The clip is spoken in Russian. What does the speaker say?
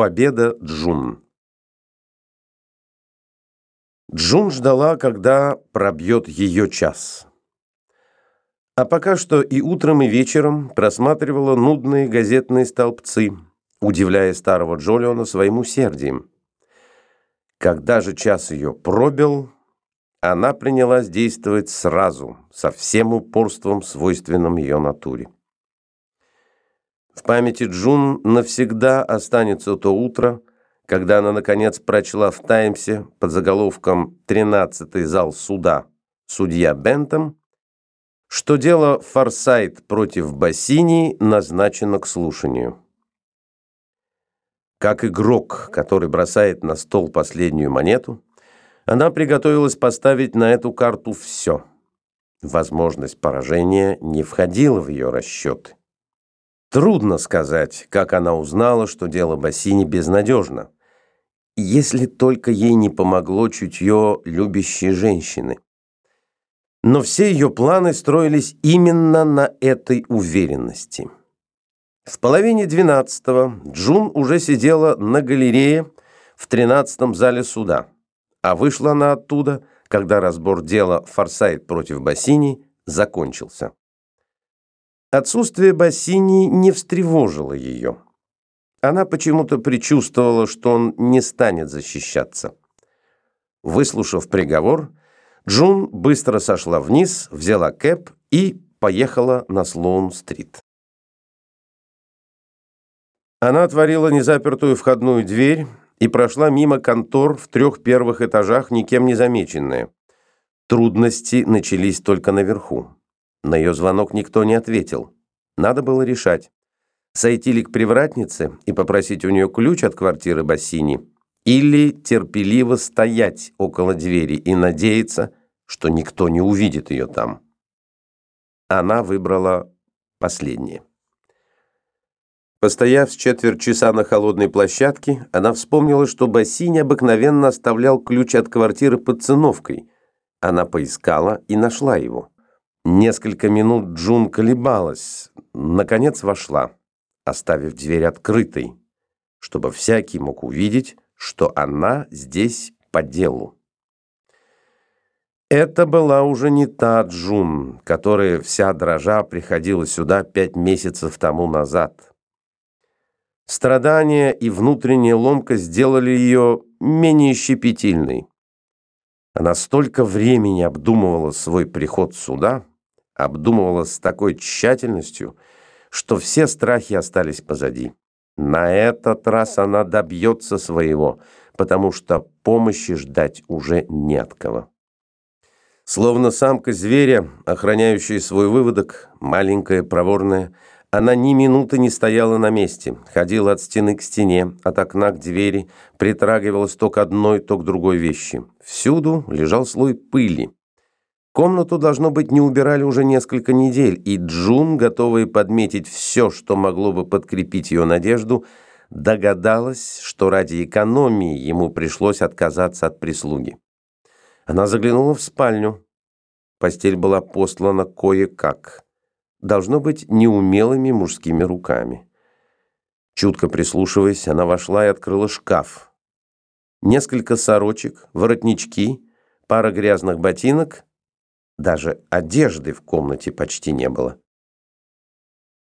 Победа Джун Джун ждала, когда пробьет ее час. А пока что и утром, и вечером просматривала нудные газетные столбцы, удивляя старого Джолиона своим усердием. Когда же час ее пробил, она принялась действовать сразу, со всем упорством, свойственным ее натуре. В памяти Джун навсегда останется то утро, когда она, наконец, прочла в «Таймсе» под заголовком «Тринадцатый зал суда. Судья Бентом», что дело Форсайт против Бассини назначено к слушанию. Как игрок, который бросает на стол последнюю монету, она приготовилась поставить на эту карту все. Возможность поражения не входила в ее расчеты. Трудно сказать, как она узнала, что дело Бассини безнадежно, если только ей не помогло чутье любящей женщины. Но все ее планы строились именно на этой уверенности. В половине двенадцатого Джун уже сидела на галерее в тринадцатом зале суда, а вышла она оттуда, когда разбор дела Форсайт против Бассини закончился. Отсутствие Бассини не встревожило ее. Она почему-то предчувствовала, что он не станет защищаться. Выслушав приговор, Джун быстро сошла вниз, взяла кэп и поехала на Слоун-стрит. Она отворила незапертую входную дверь и прошла мимо контор в трех первых этажах, никем не замеченная. Трудности начались только наверху. На ее звонок никто не ответил. Надо было решать, сойти ли к привратнице и попросить у нее ключ от квартиры Бассини, или терпеливо стоять около двери и надеяться, что никто не увидит ее там. Она выбрала последнее. Постояв с четверть часа на холодной площадке, она вспомнила, что Бассини обыкновенно оставлял ключ от квартиры под циновкой. Она поискала и нашла его. Несколько минут Джун колебалась, наконец вошла, оставив дверь открытой, чтобы всякий мог увидеть, что она здесь по делу. Это была уже не та Джун, которая вся дрожа приходила сюда пять месяцев тому назад. Страдания и внутренняя ломка сделали ее менее щепетильной. Она столько времени обдумывала свой приход сюда, обдумывала с такой тщательностью, что все страхи остались позади. На этот раз она добьется своего, потому что помощи ждать уже не от кого. Словно самка зверя, охраняющая свой выводок, маленькая, проворная, она ни минуты не стояла на месте, ходила от стены к стене, от окна к двери, притрагивалась то к одной, то к другой вещи. Всюду лежал слой пыли. Комнату, должно быть, не убирали уже несколько недель, и Джун, готовая подметить все, что могло бы подкрепить ее надежду, догадалась, что ради экономии ему пришлось отказаться от прислуги. Она заглянула в спальню. Постель была послана кое-как. Должно быть, неумелыми мужскими руками. Чутко прислушиваясь, она вошла и открыла шкаф. Несколько сорочек, воротнички, пара грязных ботинок — даже одежды в комнате почти не было.